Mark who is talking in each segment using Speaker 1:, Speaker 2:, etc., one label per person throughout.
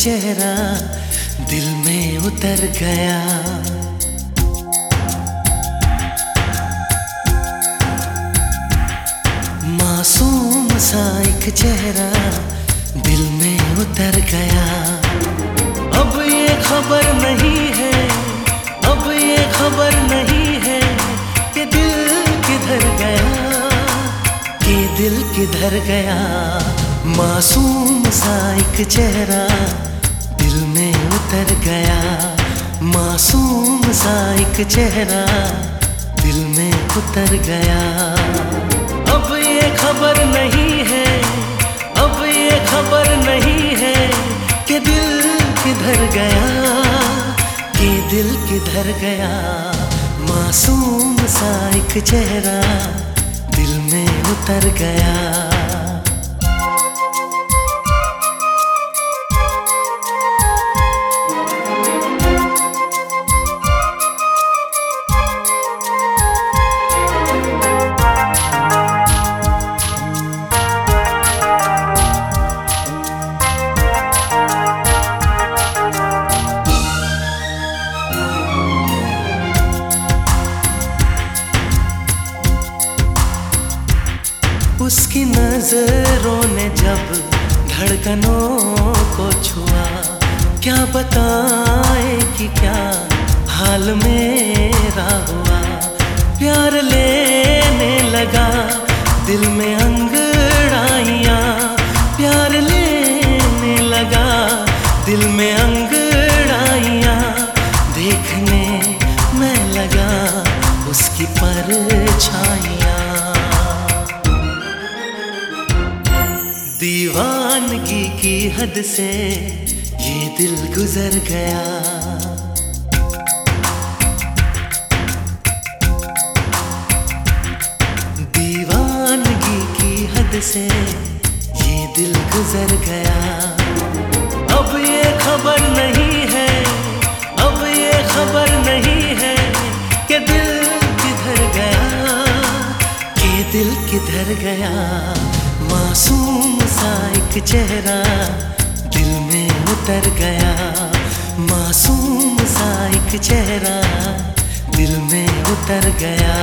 Speaker 1: चेहरा दिल में उतर गया। मासूम सा एक चेहरा खबर नहीं है। अब ये खबर नहीं है कि दिल किधर गया, कि दिल किधर गया। मासूम सा एक चेहरा दिल में उतर गया। मासूम सा एक चेहरा दिल में उतर गया। दिल गया। मासूम सा एक चेहरा दिल में उतर गया। उसकी नज़रों ने जब धड़कनों को छुआ, क्या बताए कि क्या हाल मेरा हुआ? प्यार लेने लगा, दिल में दीवानगी की हद से ये दिल गुजर गया। दीवानगी की हद से ये दिल गुजर गया। अब ये खबर नहीं है, अब ये खबर नहीं है कि दिल किधर गया, कि दिल किधर गया। मासूम एक चेहरा दिल में उतर गया। मासूम सा एक चेहरा दिल में उतर गया।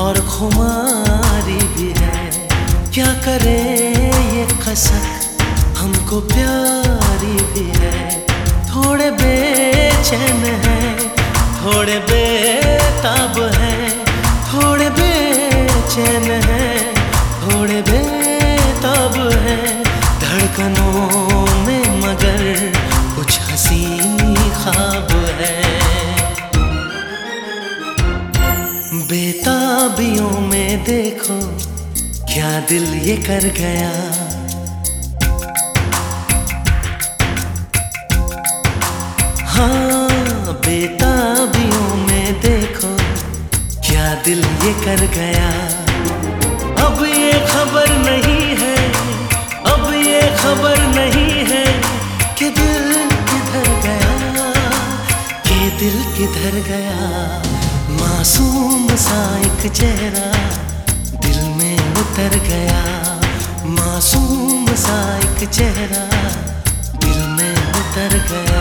Speaker 1: और खुमारी भी है। क्या करे ये कसक हमको प्यारी भी है। थोड़े बेचैन है, थोड़े बेताब है, थोड़े बेचैन है। बेताबियों में देखो, क्या दिल ये कर गया? हाँ बेताबियों में देखो, क्या दिल ये कर गया? अब ये खबर नहीं है, अब ये खबर नहीं है कि दिल किधर गया, कि दिल किधर गया। मासूम सा एक चेहरा दिल में उतर गया। मासूम सा एक चेहरा दिल में उतर गया।